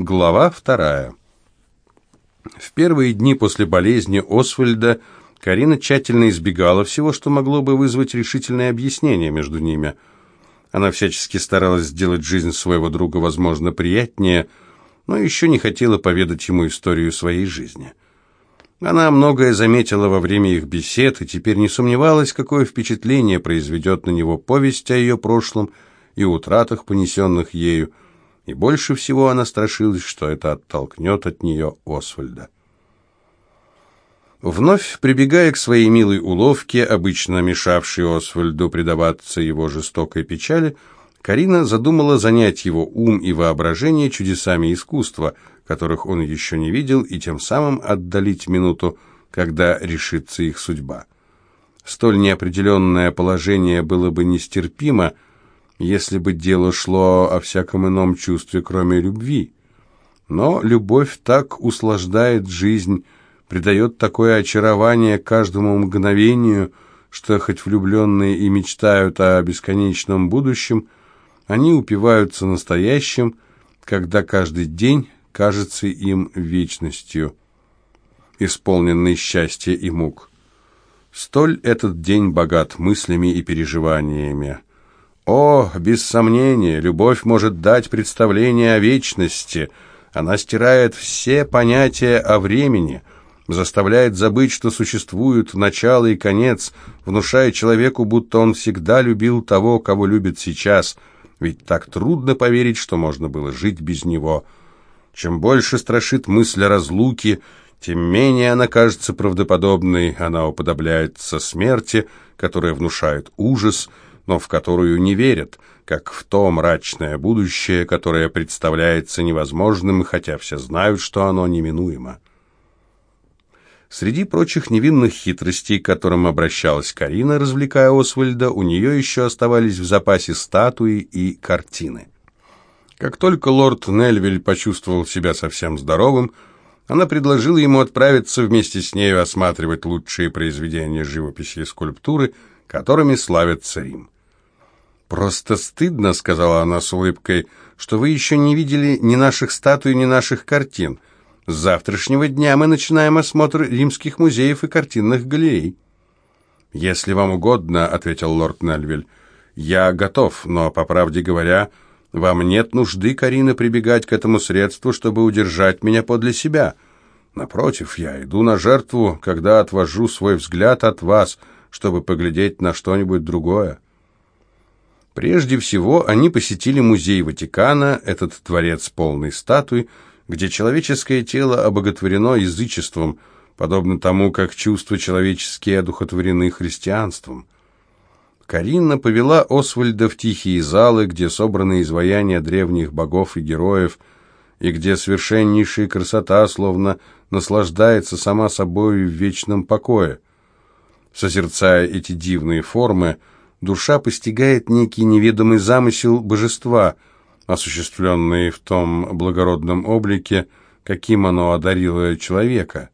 Глава вторая. В первые дни после болезни Освальда Карина тщательно избегала всего, что могло бы вызвать решительное объяснение между ними. Она всячески старалась сделать жизнь своего друга, возможно, приятнее, но еще не хотела поведать ему историю своей жизни. Она многое заметила во время их бесед и теперь не сомневалась, какое впечатление произведет на него повесть о ее прошлом и утратах, понесенных ею, и больше всего она страшилась, что это оттолкнет от нее Освальда. Вновь прибегая к своей милой уловке, обычно мешавшей Освальду предаваться его жестокой печали, Карина задумала занять его ум и воображение чудесами искусства, которых он еще не видел, и тем самым отдалить минуту, когда решится их судьба. Столь неопределенное положение было бы нестерпимо, если бы дело шло о всяком ином чувстве, кроме любви. Но любовь так услаждает жизнь, придает такое очарование каждому мгновению, что хоть влюбленные и мечтают о бесконечном будущем, они упиваются настоящим, когда каждый день кажется им вечностью, исполненный счастья и мук. Столь этот день богат мыслями и переживаниями. О, без сомнения, любовь может дать представление о вечности. Она стирает все понятия о времени, заставляет забыть, что существуют начало и конец, внушая человеку, будто он всегда любил того, кого любит сейчас. Ведь так трудно поверить, что можно было жить без него. Чем больше страшит мысль о разлуке, тем менее она кажется правдоподобной, она уподобляется смерти, которая внушает ужас – но в которую не верят, как в то мрачное будущее, которое представляется невозможным, хотя все знают, что оно неминуемо. Среди прочих невинных хитростей, к которым обращалась Карина, развлекая Освальда, у нее еще оставались в запасе статуи и картины. Как только лорд Нельвиль почувствовал себя совсем здоровым, она предложила ему отправиться вместе с нею осматривать лучшие произведения живописи и скульптуры, которыми славится Рим. «Просто стыдно», — сказала она с улыбкой, — «что вы еще не видели ни наших статуй, ни наших картин. С завтрашнего дня мы начинаем осмотр римских музеев и картинных галерей». «Если вам угодно», — ответил лорд Нельвиль, — «я готов, но, по правде говоря, вам нет нужды, Карина, прибегать к этому средству, чтобы удержать меня подле себя. Напротив, я иду на жертву, когда отвожу свой взгляд от вас, чтобы поглядеть на что-нибудь другое». Прежде всего, они посетили музей Ватикана, этот дворец полный статуй, где человеческое тело обоготворено язычеством, подобно тому, как чувства человеческие одухотворены христианством. Карина повела Освальда в тихие залы, где собраны изваяния древних богов и героев, и где совершеннейшая красота словно наслаждается сама собой в вечном покое. Созерцая эти дивные формы, душа постигает некий неведомый замысел божества, осуществленный в том благородном облике, каким оно одарило человека.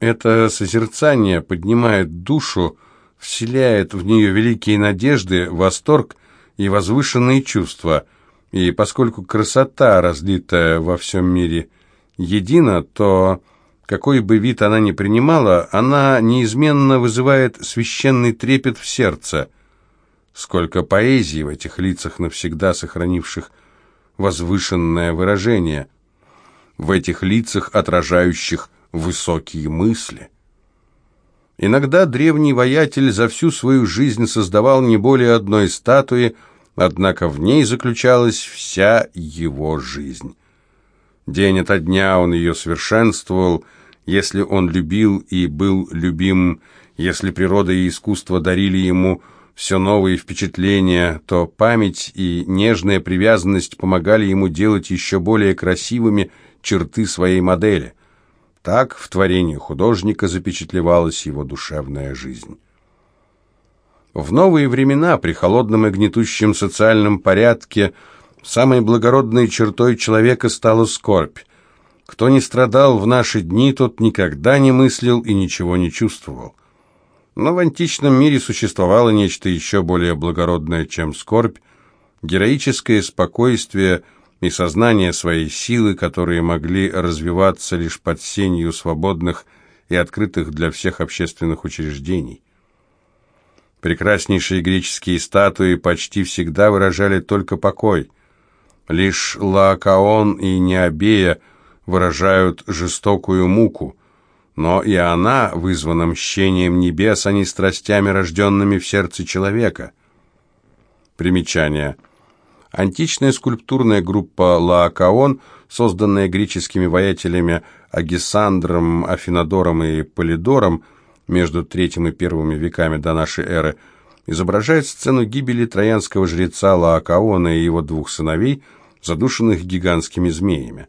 Это созерцание поднимает душу, вселяет в нее великие надежды, восторг и возвышенные чувства, и поскольку красота, разлитая во всем мире, едина, то какой бы вид она ни принимала, она неизменно вызывает священный трепет в сердце – Сколько поэзии в этих лицах, навсегда сохранивших возвышенное выражение, в этих лицах, отражающих высокие мысли. Иногда древний воятель за всю свою жизнь создавал не более одной статуи, однако в ней заключалась вся его жизнь. День ото дня он ее совершенствовал, если он любил и был любим, если природа и искусство дарили ему – все новые впечатления, то память и нежная привязанность помогали ему делать еще более красивыми черты своей модели. Так в творении художника запечатлевалась его душевная жизнь. В новые времена, при холодном и гнетущем социальном порядке, самой благородной чертой человека стала скорбь. Кто не страдал в наши дни, тот никогда не мыслил и ничего не чувствовал. Но в античном мире существовало нечто еще более благородное, чем скорбь, героическое спокойствие, и сознание своей силы, которые могли развиваться лишь под сенью свободных и открытых для всех общественных учреждений. Прекраснейшие греческие статуи почти всегда выражали только покой. Лишь Лаокаон и Необея выражают жестокую муку, но и она вызвана мщением небес, а не страстями, рожденными в сердце человека. Примечание. Античная скульптурная группа Лаокаон, созданная греческими воятелями Агисандром, Афинодором и Полидором между третьим и первыми веками до нашей эры, изображает сцену гибели троянского жреца Лаокаона и его двух сыновей, задушенных гигантскими змеями.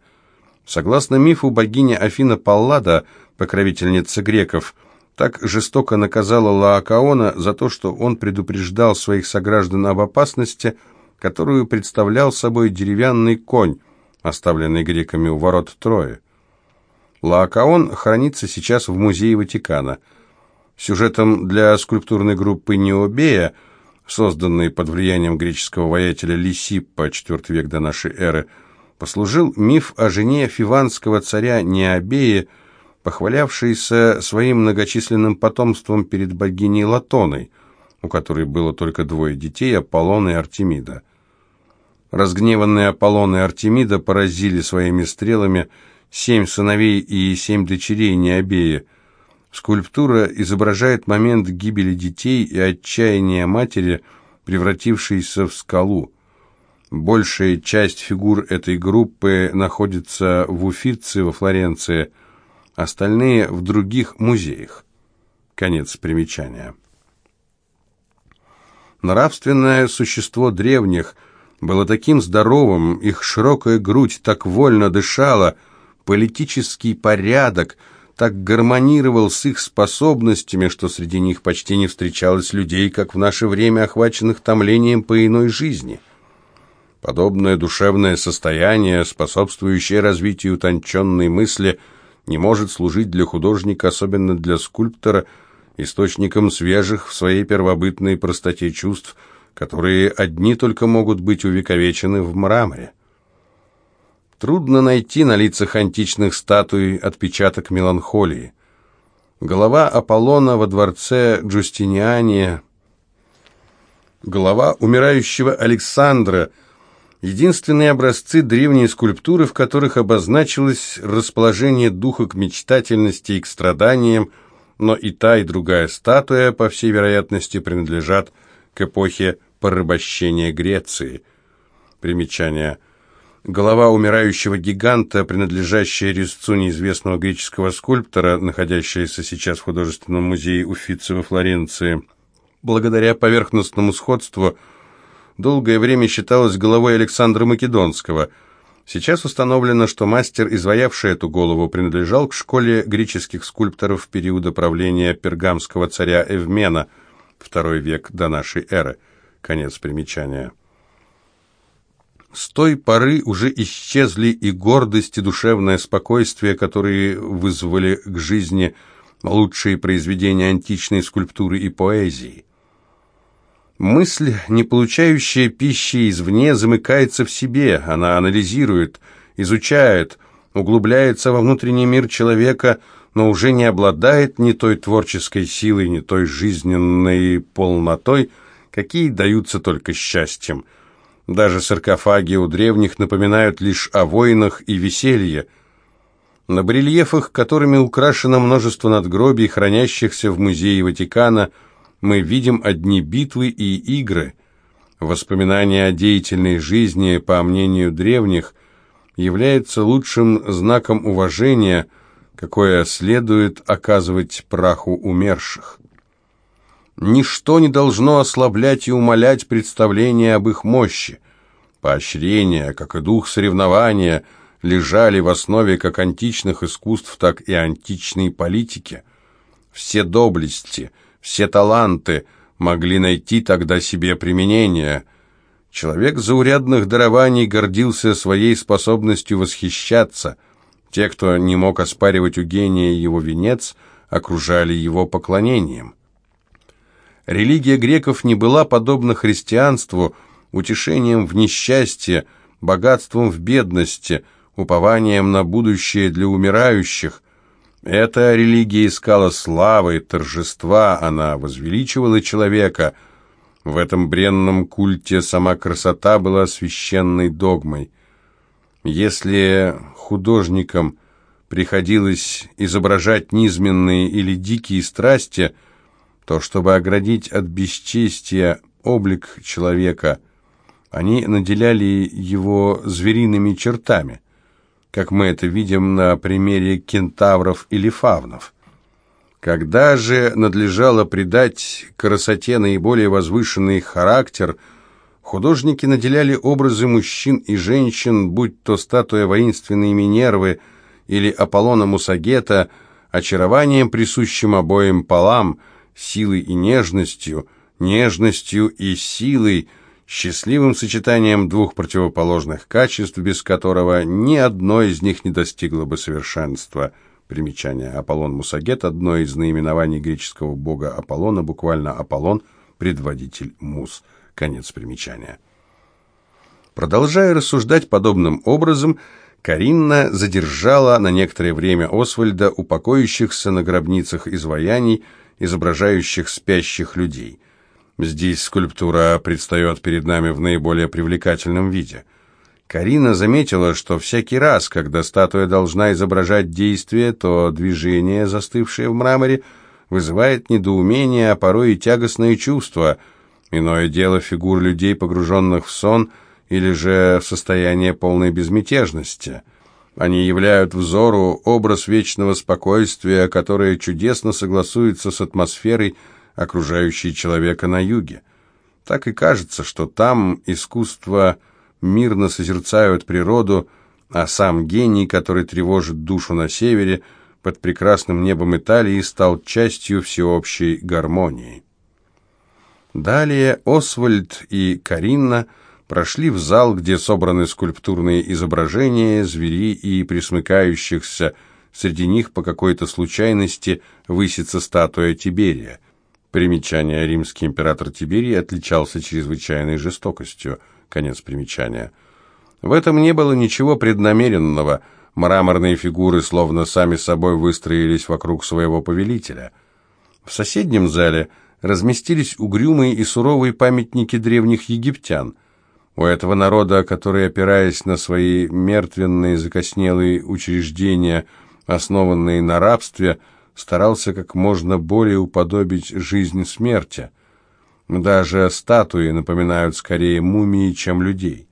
Согласно мифу, богиня Афина Паллада – покровительница греков, так жестоко наказала Лаокаона за то, что он предупреждал своих сограждан об опасности, которую представлял собой деревянный конь, оставленный греками у ворот Трои. Лаокаон хранится сейчас в музее Ватикана. Сюжетом для скульптурной группы Необея, созданной под влиянием греческого воятеля Лисиппа, IV век до нашей эры, послужил миф о жене фиванского царя Необея, похвалявшийся своим многочисленным потомством перед богиней Латоной, у которой было только двое детей, Аполлон и Артемида. Разгневанные Аполлон и Артемида поразили своими стрелами семь сыновей и семь дочерей Необея. Скульптура изображает момент гибели детей и отчаяния матери, превратившейся в скалу. Большая часть фигур этой группы находится в Уфице во Флоренции – остальные в других музеях. Конец примечания. Нравственное существо древних было таким здоровым, их широкая грудь так вольно дышала, политический порядок так гармонировал с их способностями, что среди них почти не встречалось людей, как в наше время охваченных томлением по иной жизни. Подобное душевное состояние, способствующее развитию утонченной мысли – не может служить для художника, особенно для скульптора, источником свежих в своей первобытной простоте чувств, которые одни только могут быть увековечены в мраморе. Трудно найти на лицах античных статуй отпечаток меланхолии. Голова Аполлона во дворце Джустиниане, голова умирающего Александра – единственные образцы древней скульптуры, в которых обозначилось расположение духа к мечтательности и к страданиям, но и та, и другая статуя, по всей вероятности, принадлежат к эпохе порабощения Греции. Примечание. Голова умирающего гиганта, принадлежащая резцу неизвестного греческого скульптора, находящаяся сейчас в художественном музее Уффици во Флоренции, благодаря поверхностному сходству – долгое время считалась головой Александра Македонского. Сейчас установлено, что мастер, изваявший эту голову, принадлежал к школе греческих скульпторов периода правления пергамского царя Эвмена, второй век до нашей эры. Конец примечания. С той поры уже исчезли и гордость, и душевное спокойствие, которые вызвали к жизни лучшие произведения античной скульптуры и поэзии. Мысль, не получающая пищи извне, замыкается в себе, она анализирует, изучает, углубляется во внутренний мир человека, но уже не обладает ни той творческой силой, ни той жизненной полнотой, какие даются только счастьем. Даже саркофаги у древних напоминают лишь о войнах и веселье. На барельефах, которыми украшено множество надгробий, хранящихся в музее Ватикана – мы видим одни битвы и игры. Воспоминания о деятельной жизни, по мнению древних, является лучшим знаком уважения, какое следует оказывать праху умерших. Ничто не должно ослаблять и умалять представление об их мощи. Поощрение, как и дух соревнования, лежали в основе как античных искусств, так и античной политики. Все доблести – все таланты могли найти тогда себе применение. Человек заурядных дарований гордился своей способностью восхищаться. Те, кто не мог оспаривать у гения его венец, окружали его поклонением. Религия греков не была подобна христианству, утешением в несчастье, богатством в бедности, упованием на будущее для умирающих. Эта религия искала славы, торжества, она возвеличивала человека. В этом бренном культе сама красота была священной догмой. Если художникам приходилось изображать низменные или дикие страсти, то чтобы оградить от бесчестия облик человека, они наделяли его звериными чертами, как мы это видим на примере кентавров или фавнов. Когда же надлежало придать красоте наиболее возвышенный характер – Художники наделяли образы мужчин и женщин, будь то статуя воинственной Минервы или Аполлона Мусагета, очарованием, присущим обоим полам, силой и нежностью, нежностью и силой, счастливым сочетанием двух противоположных качеств, без которого ни одно из них не достигло бы совершенства. Примечание. Аполлон Мусагет – одно из наименований греческого бога Аполлона, буквально Аполлон – предводитель Мус – Конец примечания. Продолжая рассуждать подобным образом, Каринна задержала на некоторое время Освальда, упокоившихся на гробницах изваяний, изображающих спящих людей. Здесь скульптура предстает перед нами в наиболее привлекательном виде. Карина заметила, что всякий раз, когда статуя должна изображать действие, то движение, застывшее в мраморе, вызывает недоумение, а порой и тягостное чувство – Иное дело фигур людей, погруженных в сон, или же в состояние полной безмятежности. Они являют взору образ вечного спокойствия, которое чудесно согласуется с атмосферой, окружающей человека на юге. Так и кажется, что там искусство мирно созерцают природу, а сам гений, который тревожит душу на севере, под прекрасным небом Италии, стал частью всеобщей гармонии. Далее Освальд и Каринна прошли в зал, где собраны скульптурные изображения зверей и присмыкающихся. Среди них по какой-то случайности высится статуя Тиберия. Примечание. Римский император Тиберий отличался чрезвычайной жестокостью. Конец примечания. В этом не было ничего преднамеренного. Мраморные фигуры словно сами собой выстроились вокруг своего повелителя. В соседнем зале – разместились угрюмые и суровые памятники древних египтян. У этого народа, который, опираясь на свои мертвенные закоснелые учреждения, основанные на рабстве, старался как можно более уподобить жизнь смерти. Даже статуи напоминают скорее мумии, чем людей.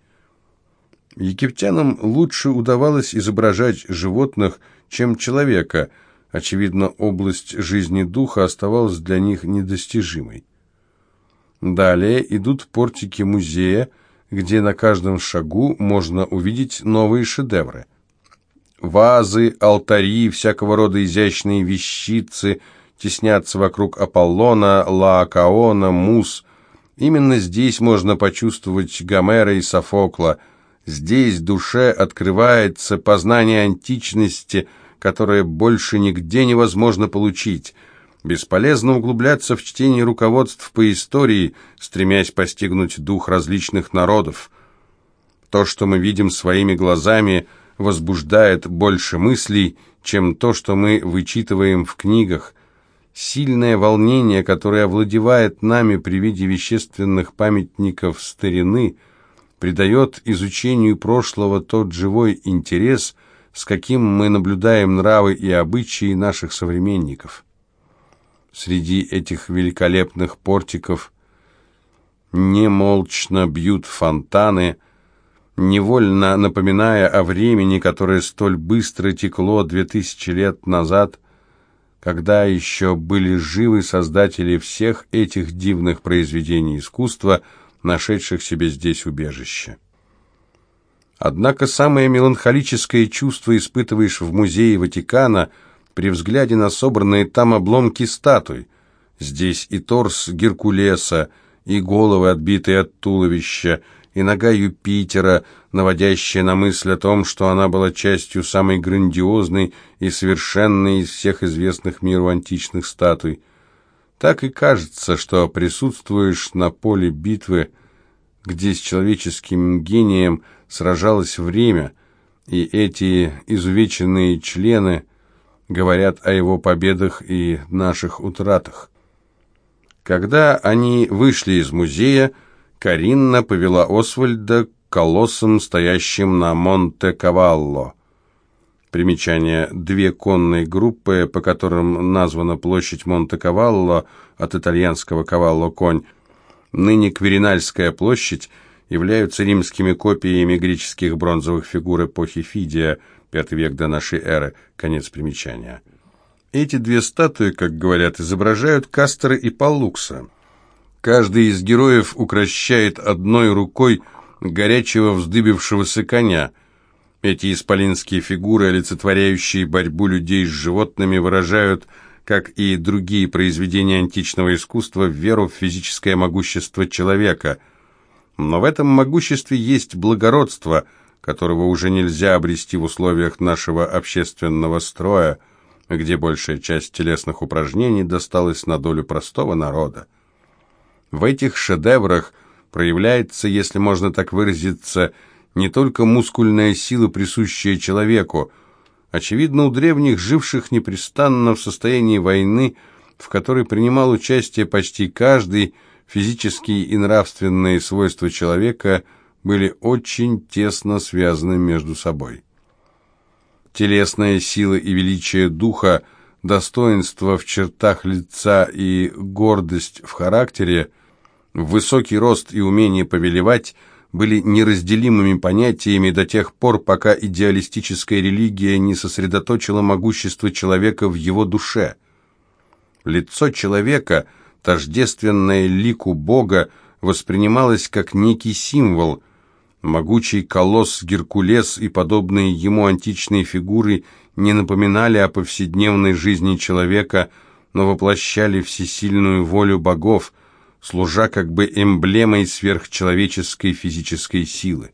Египтянам лучше удавалось изображать животных, чем человека – Очевидно, область жизни духа оставалась для них недостижимой. Далее идут портики музея, где на каждом шагу можно увидеть новые шедевры. Вазы, алтари, всякого рода изящные вещицы теснятся вокруг Аполлона, Лаокаона, Мус. Именно здесь можно почувствовать Гомера и Софокла. Здесь душе открывается познание античности – которое больше нигде невозможно получить. Бесполезно углубляться в чтение руководств по истории, стремясь постигнуть дух различных народов. То, что мы видим своими глазами, возбуждает больше мыслей, чем то, что мы вычитываем в книгах. Сильное волнение, которое овладевает нами при виде вещественных памятников старины, придает изучению прошлого тот живой интерес, с каким мы наблюдаем нравы и обычаи наших современников. Среди этих великолепных портиков немолчно бьют фонтаны, невольно напоминая о времени, которое столь быстро текло две тысячи лет назад, когда еще были живы создатели всех этих дивных произведений искусства, нашедших себе здесь убежище. Однако самое меланхолическое чувство испытываешь в музее Ватикана при взгляде на собранные там обломки статуй. Здесь и торс Геркулеса, и головы, отбитые от туловища, и нога Юпитера, наводящая на мысль о том, что она была частью самой грандиозной и совершенной из всех известных миру античных статуй. Так и кажется, что присутствуешь на поле битвы, где с человеческим гением – сражалось время, и эти изувеченные члены говорят о его победах и наших утратах. Когда они вышли из музея, Каринна повела Освальда к колоссам, стоящим на Монте-Кавалло. Примечание. Две конные группы, по которым названа площадь Монте-Кавалло, от итальянского «кавалло» – конь, ныне Кверинальская площадь, являются римскими копиями греческих бронзовых фигур эпохи Фидия, V век до нашей эры, конец примечания. Эти две статуи, как говорят, изображают Кастера и Паллукса. Каждый из героев укращает одной рукой горячего вздыбившегося коня. Эти исполинские фигуры, олицетворяющие борьбу людей с животными, выражают, как и другие произведения античного искусства, веру в физическое могущество человека – но в этом могуществе есть благородство, которого уже нельзя обрести в условиях нашего общественного строя, где большая часть телесных упражнений досталась на долю простого народа. В этих шедеврах проявляется, если можно так выразиться, не только мускульная сила, присущая человеку. Очевидно, у древних, живших непрестанно в состоянии войны, в которой принимал участие почти каждый, физические и нравственные свойства человека были очень тесно связаны между собой. Телесная сила и величие духа, достоинство в чертах лица и гордость в характере, высокий рост и умение повелевать были неразделимыми понятиями до тех пор, пока идеалистическая религия не сосредоточила могущество человека в его душе. Лицо человека – тождественное лику Бога, воспринималось как некий символ. Могучий колосс Геркулес и подобные ему античные фигуры не напоминали о повседневной жизни человека, но воплощали всесильную волю богов, служа как бы эмблемой сверхчеловеческой физической силы.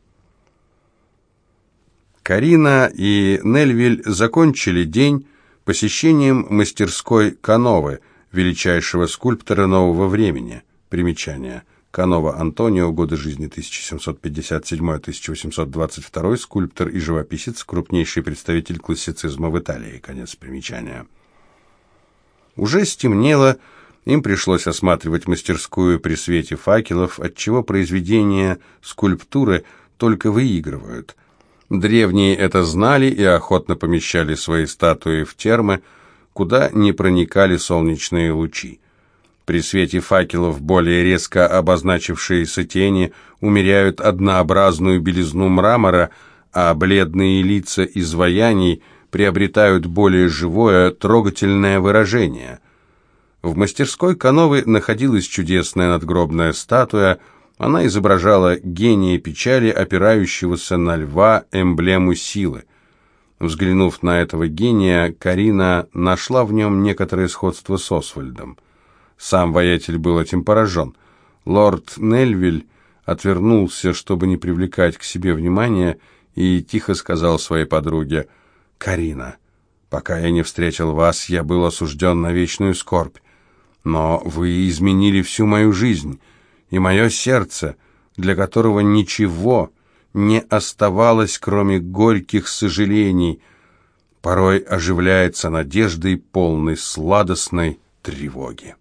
Карина и Нельвиль закончили день посещением мастерской Кановы – величайшего скульптора нового времени. Примечание. Канова Антонио, годы жизни 1757-1822, скульптор и живописец, крупнейший представитель классицизма в Италии. Конец примечания. Уже стемнело, им пришлось осматривать мастерскую при свете факелов, отчего произведения скульптуры только выигрывают. Древние это знали и охотно помещали свои статуи в термы, куда не проникали солнечные лучи. При свете факелов более резко обозначившиеся тени умеряют однообразную белизну мрамора, а бледные лица изваяний приобретают более живое, трогательное выражение. В мастерской Кановы находилась чудесная надгробная статуя, она изображала гения печали, опирающегося на льва, эмблему силы. Взглянув на этого гения, Карина нашла в нем некоторое сходство с Освальдом. Сам воятель был этим поражен. Лорд Нельвиль отвернулся, чтобы не привлекать к себе внимания, и тихо сказал своей подруге, «Карина, пока я не встретил вас, я был осужден на вечную скорбь, но вы изменили всю мою жизнь и мое сердце, для которого ничего не оставалось, кроме горьких сожалений, порой оживляется надеждой полной сладостной тревоги.